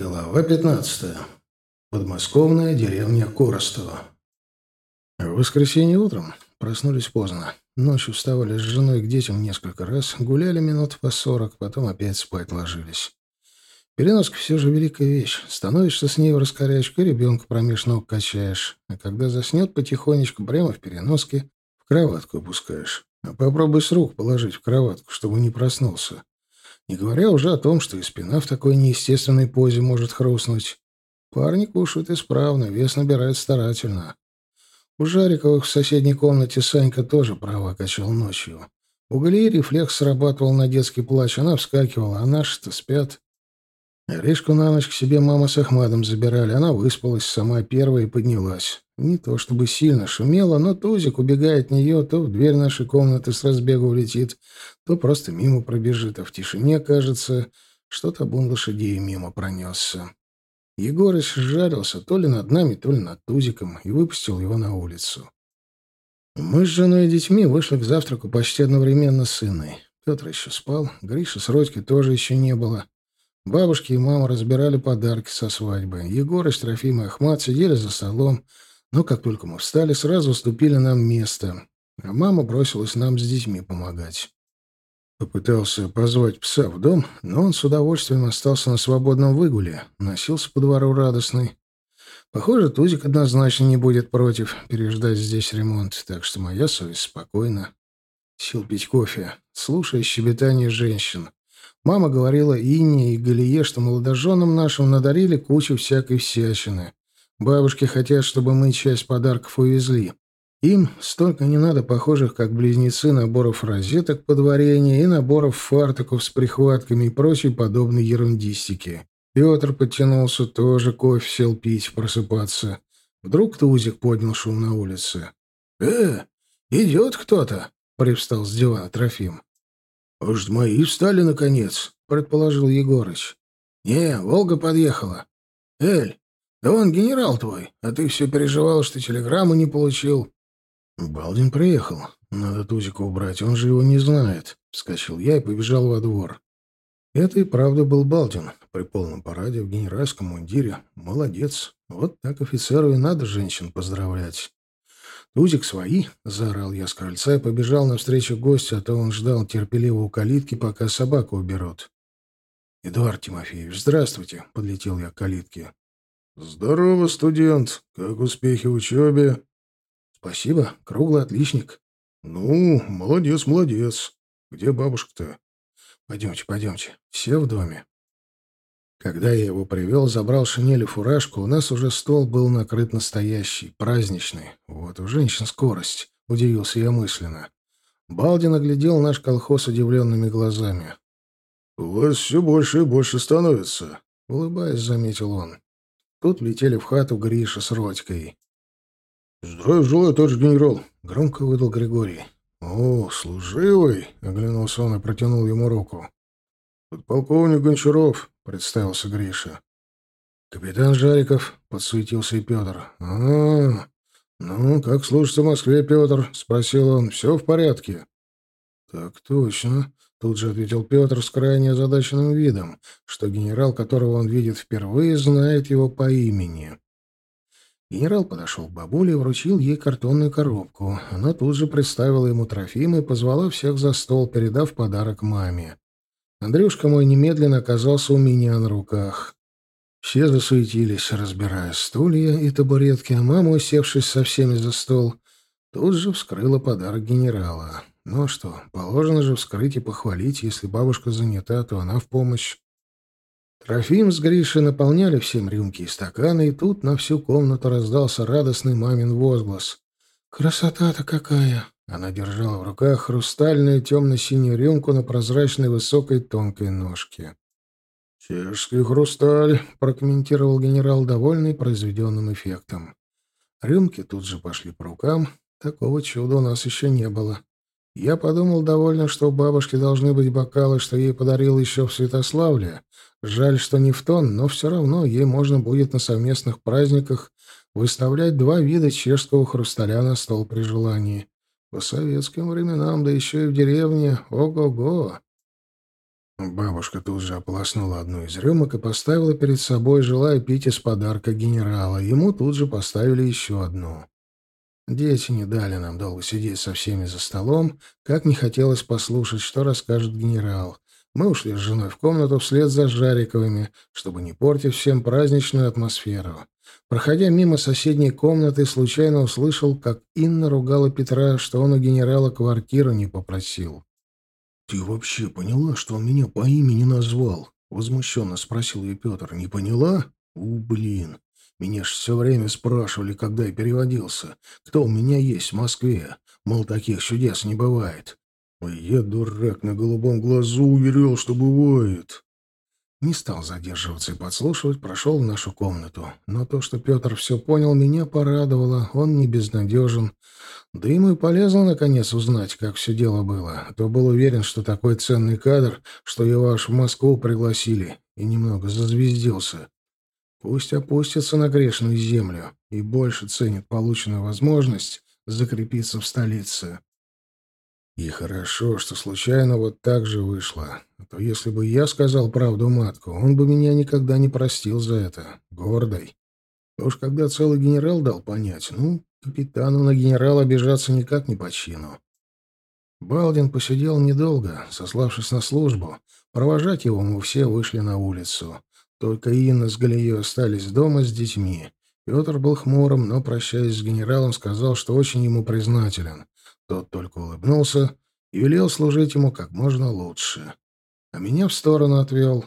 Глава 15. Подмосковная деревня Коростова. В воскресенье утром проснулись поздно. Ночью вставали с женой к детям несколько раз, гуляли минут по сорок, потом опять спать ложились. Переноска все же великая вещь. Становишься с ней в раскорячку, и ребенка промеж ног качаешь. А когда заснет потихонечку, прямо в переноске, в кроватку опускаешь. А попробуй с рук положить в кроватку, чтобы не проснулся. Не говоря уже о том, что и спина в такой неестественной позе может хрустнуть. Парни кушают исправно, вес набирают старательно. У Жариковых в соседней комнате Санька тоже права качал ночью. У Галии рефлекс срабатывал на детский плач, она вскакивала, а наши-то спят. Ришку на ночь к себе мама с Ахмадом забирали. Она выспалась сама первая и поднялась. Не то чтобы сильно шумела, но Тузик, убегая от нее, то в дверь нашей комнаты с разбегу влетит, то просто мимо пробежит, а в тишине, кажется, что-то бун лошадей мимо пронесся. Егорыч сжарился то ли над нами, то ли над Тузиком и выпустил его на улицу. Мы с женой и детьми вышли к завтраку почти одновременно с сыной. Петр еще спал, Гриша с Родькой тоже еще не было. Бабушки и мама разбирали подарки со свадьбы. Егор, Трофим и Ахмат сидели за столом, но как только мы встали, сразу уступили нам место, а мама бросилась нам с детьми помогать. Попытался позвать пса в дом, но он с удовольствием остался на свободном выгуле, носился по двору радостный. Похоже, Тузик однозначно не будет против переждать здесь ремонт, так что моя совесть спокойна. Сил пить кофе, слушая щебетание женщин. Мама говорила Инне и Галие, что молодоженам нашим надарили кучу всякой всячины. Бабушки хотят, чтобы мы часть подарков увезли. Им столько не надо похожих, как близнецы, наборов розеток под варенье и наборов фартуков с прихватками и прочей подобной ерундистики. Петр подтянулся, тоже кофе сел пить, просыпаться. Вдруг Тузик поднял шум на улице. «Э, идет кто-то!» — привстал с дивана Трофим. «Может, мои встали, наконец?» — предположил Егорыч. «Не, Волга подъехала. Эль, да он генерал твой, а ты все переживал, что телеграмму не получил». «Балдин приехал. Надо Тузика убрать, он же его не знает», — вскочил я и побежал во двор. Это и правда был Балдин, при полном параде в генеральском мундире. Молодец. Вот так офицеру и надо женщин поздравлять. «Тузик свои!» — заорал я с крыльца и побежал навстречу гостю, а то он ждал терпеливо у калитки, пока собаку уберут. «Эдуард Тимофеевич, здравствуйте!» — подлетел я к калитке. «Здорово, студент! Как успехи в учебе?» «Спасибо, круглый отличник». «Ну, молодец, молодец. Где бабушка-то?» «Пойдемте, пойдемте. Все в доме». Когда я его привел, забрал шинель и фуражку, у нас уже стол был накрыт настоящий, праздничный. Вот у женщин скорость, — удивился я мысленно. Балдин оглядел наш колхоз удивленными глазами. — У вас все больше и больше становится, — улыбаясь, заметил он. Тут летели в хату Гриша с Родькой. — Здравия желаю, товарищ генерал, — громко выдал Григорий. — О, служивый, — оглянулся он и протянул ему руку. — Подполковник Гончаров, представился Гриша. «Капитан Жариков», — подсуетился и Петр. «А, ну, как служится в Москве, Петр?» — спросил он. «Все в порядке?» «Так точно», — тут же ответил Петр с крайне озадаченным видом, что генерал, которого он видит впервые, знает его по имени. Генерал подошел к бабуле и вручил ей картонную коробку. Она тут же представила ему Трофима и позвала всех за стол, передав подарок маме. Андрюшка мой немедленно оказался у меня на руках. Все засуетились, разбирая стулья и табуретки, а мама, усевшись со всеми за стол, тут же вскрыла подарок генерала. Ну а что, положено же вскрыть и похвалить, если бабушка занята, то она в помощь. Трофим с Гришей наполняли всем рюмки и стаканы, и тут на всю комнату раздался радостный мамин возглас. «Красота-то какая!» Она держала в руках хрустальную темно-синюю рюмку на прозрачной высокой тонкой ножке. «Чешский хрусталь», — прокомментировал генерал, довольный произведенным эффектом. Рюмки тут же пошли по рукам. Такого чуда у нас еще не было. Я подумал довольно, что у бабушки должны быть бокалы, что ей подарил еще в Святославле. Жаль, что не в тон, но все равно ей можно будет на совместных праздниках выставлять два вида чешского хрусталя на стол при желании. По советским временам, да еще и в деревне, ого-го. Бабушка тут же ополоснула одну из рюмок и поставила перед собой, желая пить из подарка генерала. Ему тут же поставили еще одну. Дети не дали нам долго сидеть со всеми за столом, как не хотелось послушать, что расскажет генерал. Мы ушли с женой в комнату вслед за Жариковыми, чтобы не портить всем праздничную атмосферу. Проходя мимо соседней комнаты, случайно услышал, как Инна ругала Петра, что он у генерала квартиру не попросил. «Ты вообще поняла, что он меня по имени назвал?» — возмущенно спросил ее Петр. «Не поняла? У, блин! Меня ж все время спрашивали, когда я переводился, кто у меня есть в Москве. Мол, таких чудес не бывает. А я, дурак, на голубом глазу уверял, что бывает. Не стал задерживаться и подслушивать, прошел в нашу комнату. Но то, что Петр все понял, меня порадовало. Он не безнадежен. Да ему и полезно, наконец, узнать, как все дело было. А то был уверен, что такой ценный кадр, что его аж в Москву пригласили, и немного зазвездился. Пусть опустится на грешную землю и больше ценит полученную возможность закрепиться в столице. И хорошо, что случайно вот так же вышло. А то если бы я сказал правду матку, он бы меня никогда не простил за это. Гордый. А уж когда целый генерал дал понять, ну, капитану на генерала обижаться никак не по чину. Балдин посидел недолго, сославшись на службу. Провожать его мы все вышли на улицу. Только Инна с Галией остались дома с детьми. Петр был хмурым, но, прощаясь с генералом, сказал, что очень ему признателен. Тот только улыбнулся и велел служить ему как можно лучше. А меня в сторону отвел.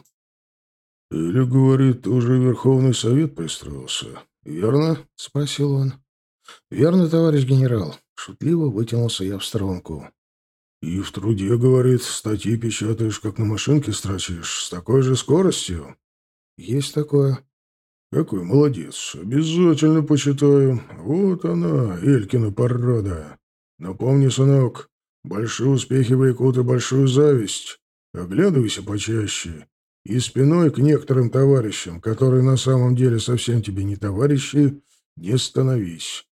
«Или, говорит, уже Верховный Совет пристроился, верно?» — спросил он. «Верно, товарищ генерал». Шутливо вытянулся я в сторонку. «И в труде, говорит, статьи печатаешь, как на машинке строчишь, с такой же скоростью?» «Есть такое». «Какой молодец. Обязательно почитаю. Вот она, Элькина порода. Но помни, сынок, большие успехи влекут и большую зависть. Оглядывайся почаще. И спиной к некоторым товарищам, которые на самом деле совсем тебе не товарищи, не становись.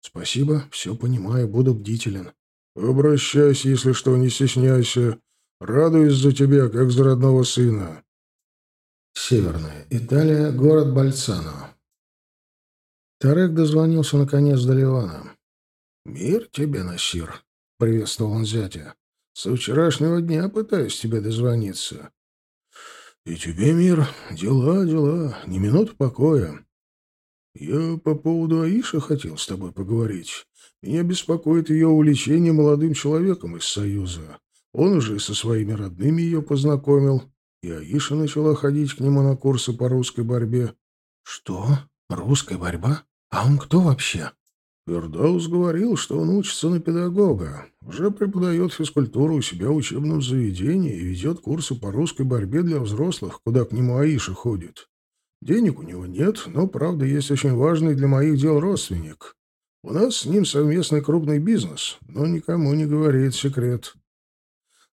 Спасибо, все понимаю, буду бдителен. Обращайся, если что, не стесняйся. Радуюсь за тебя, как за родного сына. Северная Италия, город Бальцано. Тарек дозвонился наконец до Ливана. «Мир тебе, Насир!» — приветствовал он зятя. «Со вчерашнего дня пытаюсь тебе дозвониться». «И тебе, мир, дела, дела, не минут покоя. Я по поводу Аиши хотел с тобой поговорить. Меня беспокоит ее увлечение молодым человеком из Союза. Он уже со своими родными ее познакомил, и Аиша начала ходить к нему на курсы по русской борьбе». «Что? Русская борьба? А он кто вообще?» Фердаус говорил, что он учится на педагога, уже преподает физкультуру у себя в учебном заведении и ведет курсы по русской борьбе для взрослых, куда к нему Аиша ходит. Денег у него нет, но, правда, есть очень важный для моих дел родственник. У нас с ним совместный крупный бизнес, но никому не говорит секрет.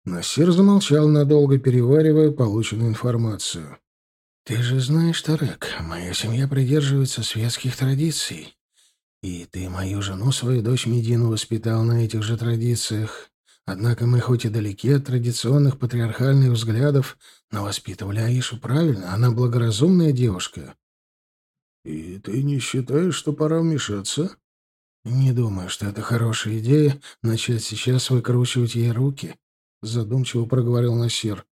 Насир замолчал надолго, переваривая полученную информацию. «Ты же знаешь, Тарек, моя семья придерживается светских традиций. И ты мою жену, свою дочь Медину, воспитал на этих же традициях. Однако мы хоть и далеки от традиционных патриархальных взглядов, но воспитывали Аишу правильно, она благоразумная девушка. И ты не считаешь, что пора вмешаться? Не думаю, что это хорошая идея начать сейчас выкручивать ей руки, задумчиво проговорил Насир.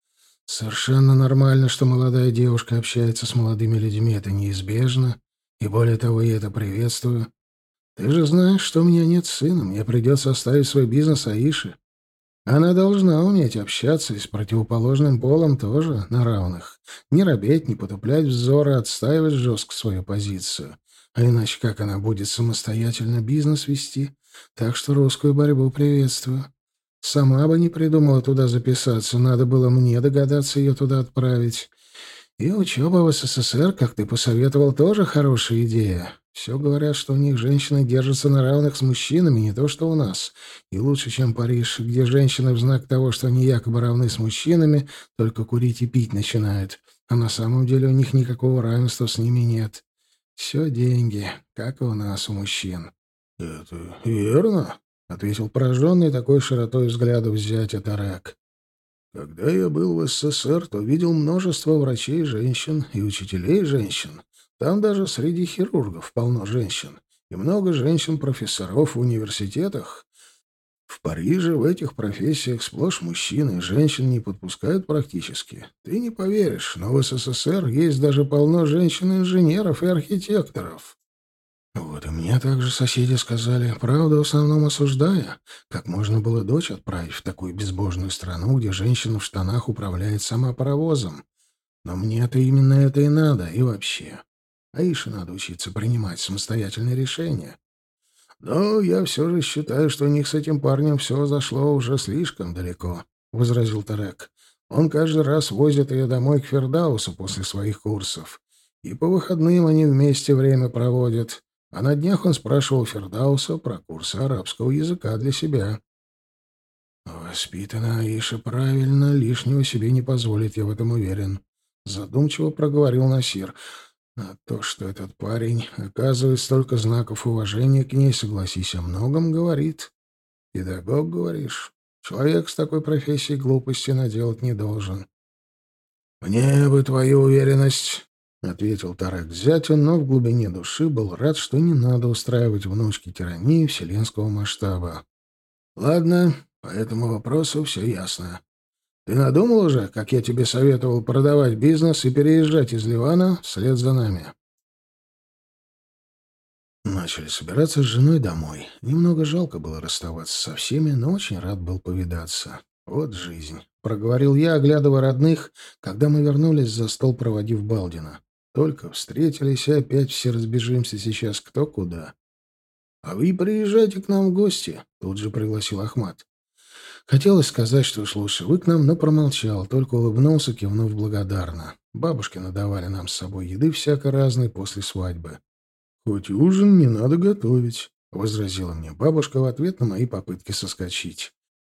Совершенно нормально, что молодая девушка общается с молодыми людьми, это неизбежно, и более того, я это приветствую. Ты же знаешь, что у меня нет сына, мне придется оставить свой бизнес Аише. Она должна уметь общаться и с противоположным полом тоже на равных. Не робеть, не потуплять взоры, отстаивать жестко свою позицию. А иначе как она будет самостоятельно бизнес вести? Так что русскую борьбу приветствую. Сама бы не придумала туда записаться, надо было мне догадаться ее туда отправить. И учеба в СССР, как ты посоветовал, тоже хорошая идея. Все говорят, что у них женщины держатся на равных с мужчинами, не то что у нас. И лучше, чем Париж, где женщины в знак того, что они якобы равны с мужчинами, только курить и пить начинают. А на самом деле у них никакого равенства с ними нет. Все деньги, как и у нас, у мужчин. — Это верно, — ответил пораженный такой широтой взглядов зятя Тарек. Когда я был в СССР, то видел множество врачей женщин и учителей женщин. Там даже среди хирургов полно женщин. И много женщин-профессоров в университетах. В Париже в этих профессиях сплошь мужчины, женщин не подпускают практически. Ты не поверишь, но в СССР есть даже полно женщин-инженеров и архитекторов. Вот и мне также соседи сказали, правда, в основном осуждая, как можно было дочь отправить в такую безбожную страну, где женщина в штанах управляет сама паровозом. Но мне-то именно это и надо, и вообще. Аише надо учиться принимать самостоятельные решения. Но я все же считаю, что у них с этим парнем все зашло уже слишком далеко, — возразил Тарек. Он каждый раз возит ее домой к Фердаусу после своих курсов. И по выходным они вместе время проводят. А на днях он спрашивал Фердауса про курсы арабского языка для себя. «Воспитана Аиша правильно, лишнего себе не позволит, я в этом уверен», — задумчиво проговорил Насир. «А то, что этот парень оказывает столько знаков уважения к ней, согласись, о многом говорит. Педагог, говоришь, человек с такой профессией глупости наделать не должен». «Мне бы твою уверенность», — ответил Тарек зятю, но в глубине души был рад, что не надо устраивать внучке тирании вселенского масштаба. «Ладно, по этому вопросу все ясно. Ты надумал уже, как я тебе советовал, продавать бизнес и переезжать из Ливана вслед за нами?» Начали собираться с женой домой. Немного жалко было расставаться со всеми, но очень рад был повидаться. Вот жизнь. Проговорил я, оглядывая родных, когда мы вернулись за стол, проводив Балдина. Только встретились, и опять все разбежимся сейчас кто куда. — А вы приезжайте к нам в гости, — тут же пригласил Ахмат. Хотелось сказать, что уж к нам, но промолчал, только улыбнулся, кивнув благодарно. Бабушки надавали нам с собой еды всяко разной после свадьбы. — Хоть ужин не надо готовить, — возразила мне бабушка в ответ на мои попытки соскочить.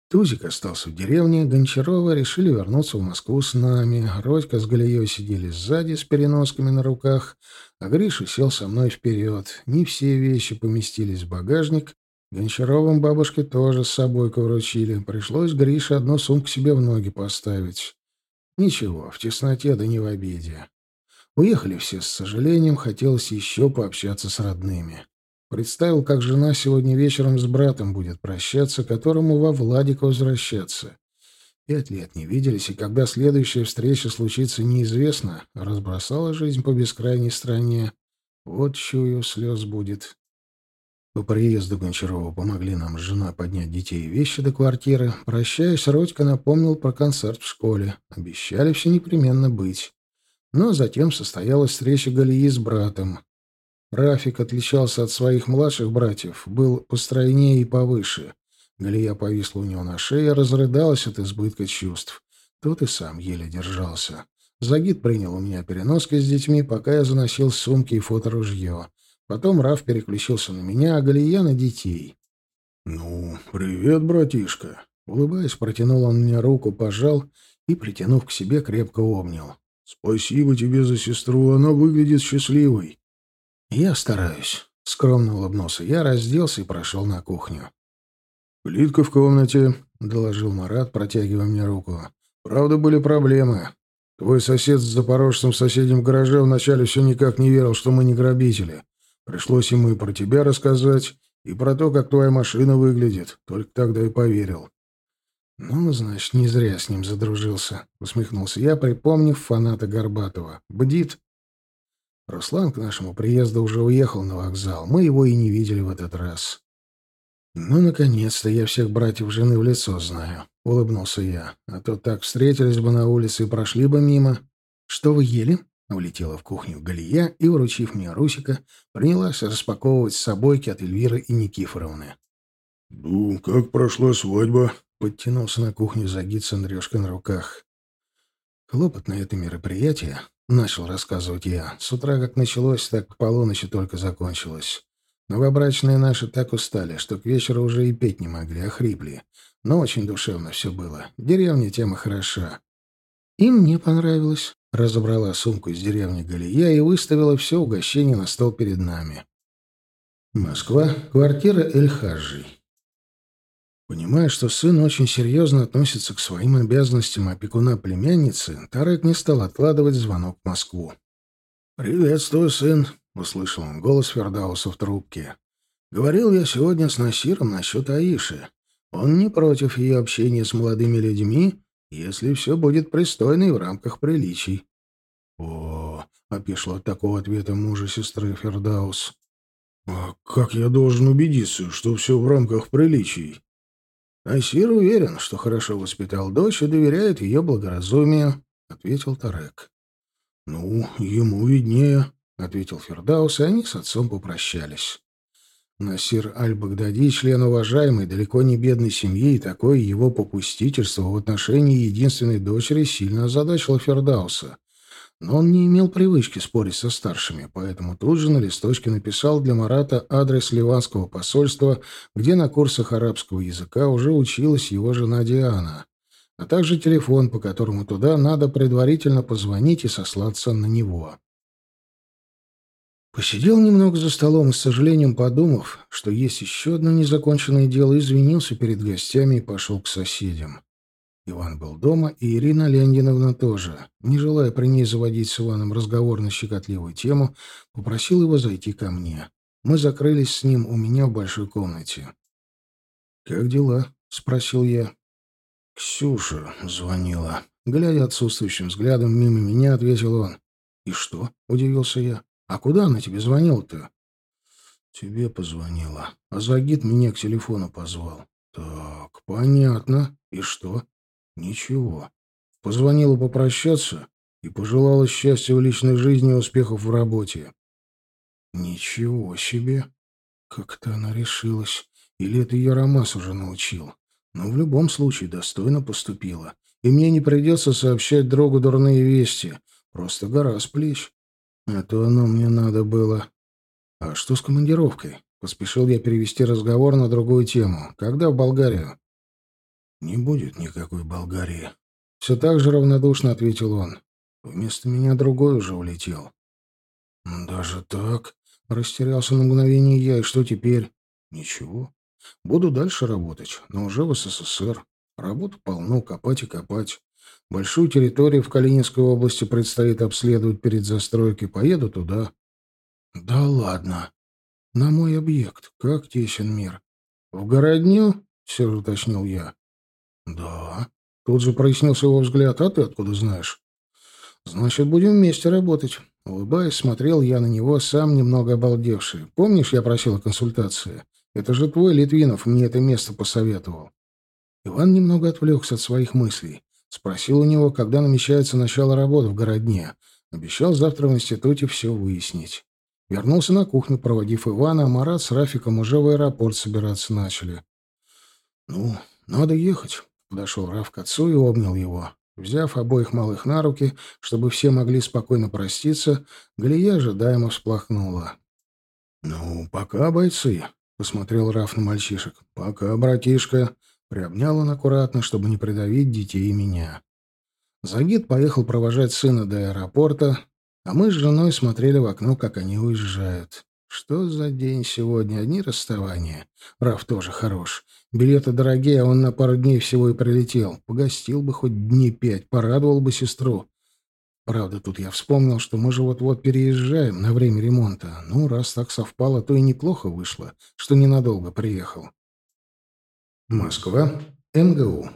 Тузик остался в деревне, Гончарова решили вернуться в Москву с нами. Родька с Галией сидели сзади с переносками на руках, а Гриша сел со мной вперед. Не все вещи поместились в багажник. Гончаровым бабушке тоже с собой вручили. Пришлось Грише одну сумку себе в ноги поставить. Ничего, в тесноте да не в обиде. Уехали все с сожалением, хотелось еще пообщаться с родными. Представил, как жена сегодня вечером с братом будет прощаться, которому во Владик возвращаться. Пять лет не виделись, и когда следующая встреча случится, неизвестно. Разбросала жизнь по бескрайней стране. Вот чую, слез будет. По приезду Гончарова помогли нам с женой поднять детей и вещи до квартиры. Прощаясь, Родька напомнил про концерт в школе. Обещали все непременно быть. Но затем состоялась встреча Галии с братом. Рафик отличался от своих младших братьев, был постройнее и повыше. Галия повисла у него на шее, разрыдалась от избытка чувств. Тот и сам еле держался. Загид принял у меня переноски с детьми, пока я заносил сумки и фоторужье. Потом Раф переключился на меня, а Галия — на детей. «Ну, привет, братишка!» Улыбаясь, протянул он мне руку, пожал и, притянув к себе, крепко обнял. «Спасибо тебе за сестру, она выглядит счастливой». «Я стараюсь», — скромно улыбнулся я, разделся и прошел на кухню. «Плитка в комнате», — доложил Марат, протягивая мне руку. «Правда, были проблемы. Твой сосед с запорожцем в соседнем гараже вначале все никак не верил, что мы не грабители. Пришлось ему и про тебя рассказать, и про то, как твоя машина выглядит. Только тогда и поверил». «Ну, значит, не зря с ним задружился», — усмехнулся я, припомнив фаната Горбатова. «Бдит, Руслан к нашему приезду уже уехал на вокзал. Мы его и не видели в этот раз. «Ну, наконец-то я всех братьев жены в лицо знаю», — улыбнулся я. «А то так встретились бы на улице и прошли бы мимо». «Что вы ели?» — улетела в кухню Галия и, уручив мне Русика, принялась распаковывать с собойки от Эльвиры и Никифоровны. «Ну, как прошла свадьба?» — подтянулся на кухню Загид с Андрюшкой на руках. Хлопотное это мероприятие — начал рассказывать я. С утра как началось, так к полуночи только закончилось. Новобрачные наши так устали, что к вечеру уже и петь не могли, а хрипли. Но очень душевно все было. Деревня тема хороша. И мне понравилось. Разобрала сумку из деревни Галия и выставила все угощение на стол перед нами. Москва. Квартира Эль-Хаджи. Понимая, что сын очень серьезно относится к своим обязанностям опекуна племянницы, Тарек не стал откладывать звонок в Москву. «Приветствую, сын», — услышал он голос Фердауса в трубке. «Говорил я сегодня с Насиром насчет Аиши. Он не против ее общения с молодыми людьми, если все будет пристойно и в рамках приличий». «О, — опешил от такого ответа мужа сестры Фердаус. «А как я должен убедиться, что все в рамках приличий?» «Насир уверен, что хорошо воспитал дочь и доверяет ее благоразумию», — ответил Тарек. «Ну, ему виднее», — ответил Фердаус, и они с отцом попрощались. Насир Аль-Багдади, член уважаемой, далеко не бедной семьи, и такое его попустительство в отношении единственной дочери сильно озадачило Фердауса. Но он не имел привычки спорить со старшими, поэтому тут же на листочке написал для Марата адрес ливанского посольства, где на курсах арабского языка уже училась его жена Диана, а также телефон, по которому туда надо предварительно позвонить и сослаться на него. Посидел немного за столом и, с сожалением подумав, что есть еще одно незаконченное дело, извинился перед гостями и пошел к соседям. Иван был дома, и Ирина Леонидовна тоже. Не желая при ней заводить с Иваном разговор на щекотливую тему, попросил его зайти ко мне. Мы закрылись с ним у меня в большой комнате. «Как дела?» — спросил я. «Ксюша звонила». Глядя отсутствующим взглядом мимо меня, ответил он. «И что?» — удивился я. «А куда она тебе звонила-то?» «Тебе позвонила. А Загид меня к телефону позвал». «Так, понятно. И что?» Ничего. Позвонила попрощаться и пожелала счастья в личной жизни и успехов в работе. Ничего себе. Как-то она решилась. Или это ее Ромас уже научил. Но в любом случае достойно поступила. И мне не придется сообщать другу дурные вести. Просто гора с плеч. Это оно мне надо было. А что с командировкой? Поспешил я перевести разговор на другую тему. Когда в Болгарию? «Не будет никакой Болгарии». Все так же равнодушно ответил он. Вместо меня другой уже улетел. «Даже так?» — растерялся на мгновение я. «И что теперь?» «Ничего. Буду дальше работать, но уже в СССР. Работу полно, копать и копать. Большую территорию в Калининской области предстоит обследовать перед застройкой. Поеду туда». «Да ладно. На мой объект. Как тесен мир?» «В городню?» — все уточнил я. «Да». Тут же прояснился его взгляд. «А ты откуда знаешь?» «Значит, будем вместе работать». Улыбаясь, смотрел я на него, сам немного обалдевший. «Помнишь, я просил консультации? Это же твой Литвинов мне это место посоветовал». Иван немного отвлекся от своих мыслей. Спросил у него, когда намечается начало работы в городне. Обещал завтра в институте все выяснить. Вернулся на кухню, проводив Ивана, а Марат с Рафиком уже в аэропорт собираться начали. «Ну, надо ехать». Подошел Раф к отцу и обнял его. Взяв обоих малых на руки, чтобы все могли спокойно проститься, Галия ожидаемо всплакнула. «Ну, пока, бойцы», — посмотрел Раф на мальчишек. «Пока, братишка», — приобнял он аккуратно, чтобы не придавить детей и меня. Загид поехал провожать сына до аэропорта, а мы с женой смотрели в окно, как они уезжают. Что за день сегодня? Одни расставания. Раф тоже хорош. Билеты дорогие, а он на пару дней всего и прилетел. Погостил бы хоть дней пять, порадовал бы сестру. Правда, тут я вспомнил, что мы же вот-вот переезжаем на время ремонта. Ну, раз так совпало, то и неплохо вышло, что ненадолго приехал. Москва. МГУ.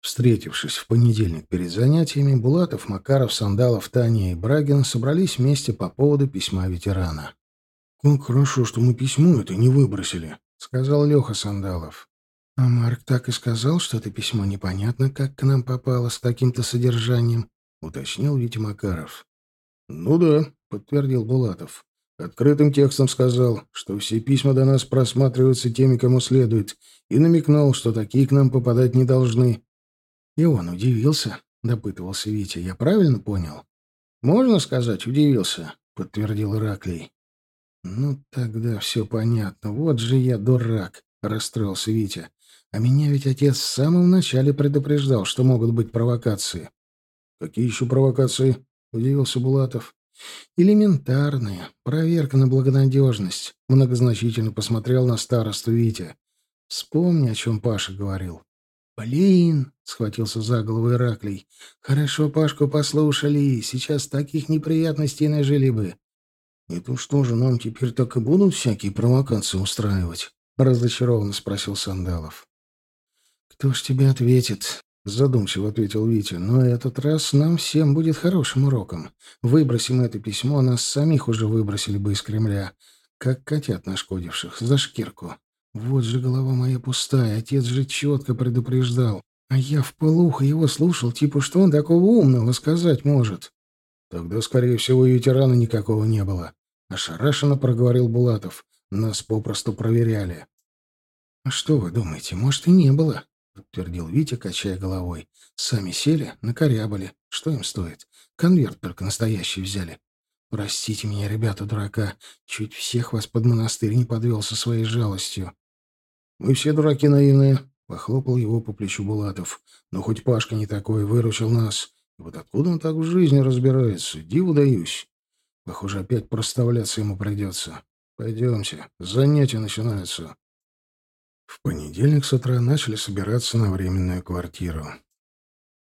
Встретившись в понедельник перед занятиями, Булатов, Макаров, Сандалов, Таня и Брагин собрались вместе по поводу письма ветерана. «Как хорошо, что мы письмо это не выбросили», — сказал Леха Сандалов. «А Марк так и сказал, что это письмо непонятно, как к нам попало с таким-то содержанием», — уточнил Витя Макаров. «Ну да», — подтвердил Булатов. Открытым текстом сказал, что все письма до нас просматриваются теми, кому следует, и намекнул, что такие к нам попадать не должны. И он удивился, — допытывался Витя. «Я правильно понял?» «Можно сказать, удивился», — подтвердил Ираклий. «Ну, тогда все понятно. Вот же я дурак», — расстроился Витя. «А меня ведь отец в самом начале предупреждал, что могут быть провокации». «Какие еще провокации?» — удивился Булатов. «Элементарные. Проверка на благонадежность», — многозначительно посмотрел на старосту Витя. «В Вспомни, о чем Паша говорил. «Блин!» — схватился за голову Ираклий. «Хорошо Пашку послушали. Сейчас таких неприятностей нажили бы». «Это что же, нам теперь так и будут всякие провокации устраивать?» — разочарованно спросил Сандалов. «Кто ж тебе ответит?» — задумчиво ответил Витя. «Но этот раз нам всем будет хорошим уроком. Выбросим это письмо, нас самих уже выбросили бы из Кремля, как котят нашкодивших, за шкирку. Вот же голова моя пустая, отец же четко предупреждал. А я в полухо его слушал, типа, что он такого умного сказать может. Тогда, скорее всего, и ветерана никакого не было. Ошарашенно проговорил Булатов. Нас попросту проверяли. — А что вы думаете, может, и не было? — подтвердил Витя, качая головой. — Сами сели, накорябали. Что им стоит? Конверт только настоящий взяли. Простите меня, ребята, дурака. Чуть всех вас под монастырь не подвел со своей жалостью. Мы все дураки наивные, — похлопал его по плечу Булатов. Но хоть Пашка не такой, выручил нас. И вот откуда он так в жизни разбирается? Диву даюсь. Похоже, опять проставляться ему придется. Пойдемте, занятия начинаются. В понедельник с утра начали собираться на временную квартиру.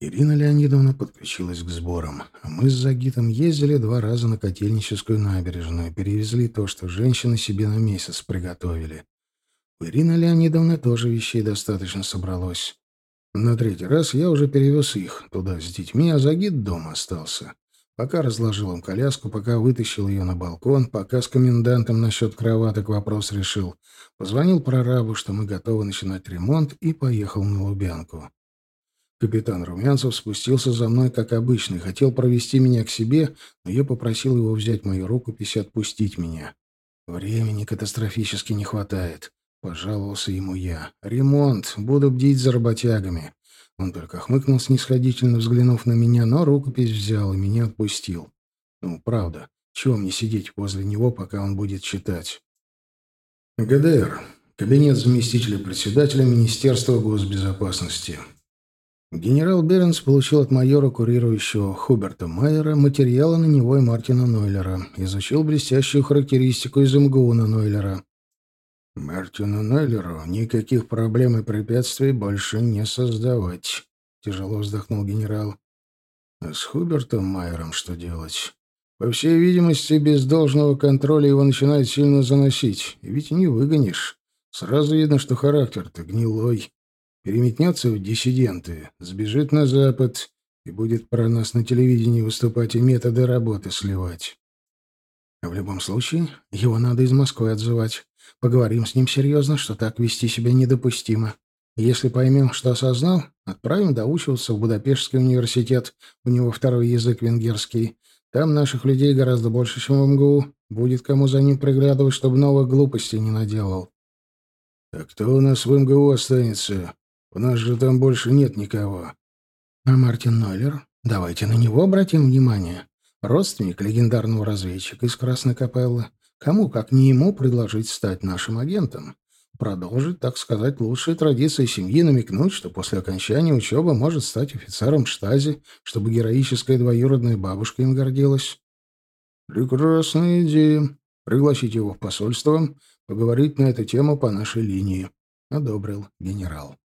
Ирина Леонидовна подключилась к сборам. Мы с Загитом ездили два раза на Котельническую набережную, перевезли то, что женщины себе на месяц приготовили. У Ирины Леонидовны тоже вещей достаточно собралось. На третий раз я уже перевез их туда с детьми, а Загид дома остался. Пока разложил им коляску, пока вытащил ее на балкон, пока с комендантом насчет кроваток вопрос решил, позвонил прорабу, что мы готовы начинать ремонт, и поехал на Лубянку. Капитан Румянцев спустился за мной, как обычно, хотел провести меня к себе, но я попросил его взять мою рукопись и отпустить меня. Времени катастрофически не хватает. Пожаловался ему я. «Ремонт. Буду бдить за работягами». Он только хмыкнул снисходительно, взглянув на меня, но рукопись взял и меня отпустил. Ну, правда, чего мне сидеть возле него, пока он будет читать? ГДР. Кабинет заместителя председателя Министерства госбезопасности. Генерал Беренс получил от майора, курирующего Хуберта Майера, материалы на него и Мартина Нойлера. Изучил блестящую характеристику из МГУ на Нойлера. Мартину Неллеру никаких проблем и препятствий больше не создавать, тяжело вздохнул генерал. А с Хубертом Майером что делать? По всей видимости, без должного контроля его начинает сильно заносить. И ведь не выгонишь. Сразу видно, что характер-то гнилой. Переметнется в диссиденты, сбежит на Запад и будет про нас на телевидении выступать и методы работы сливать. В любом случае, его надо из Москвы отзывать. Поговорим с ним серьезно, что так вести себя недопустимо. Если поймем, что осознал, отправим доучиваться в Будапештский университет. У него второй язык венгерский. Там наших людей гораздо больше, чем в МГУ. Будет кому за ним приглядывать, чтобы новых глупостей не наделал. «А кто у нас в МГУ останется? У нас же там больше нет никого». «А Мартин Ноллер? Давайте на него обратим внимание. Родственник легендарного разведчика из Красной Капеллы. Кому, как не ему, предложить стать нашим агентом? Продолжить, так сказать, лучшие традиции семьи, намекнуть, что после окончания учебы может стать офицером штази, чтобы героическая двоюродная бабушка им гордилась. Прекрасная идея. Пригласить его в посольство, поговорить на эту тему по нашей линии. Одобрил генерал.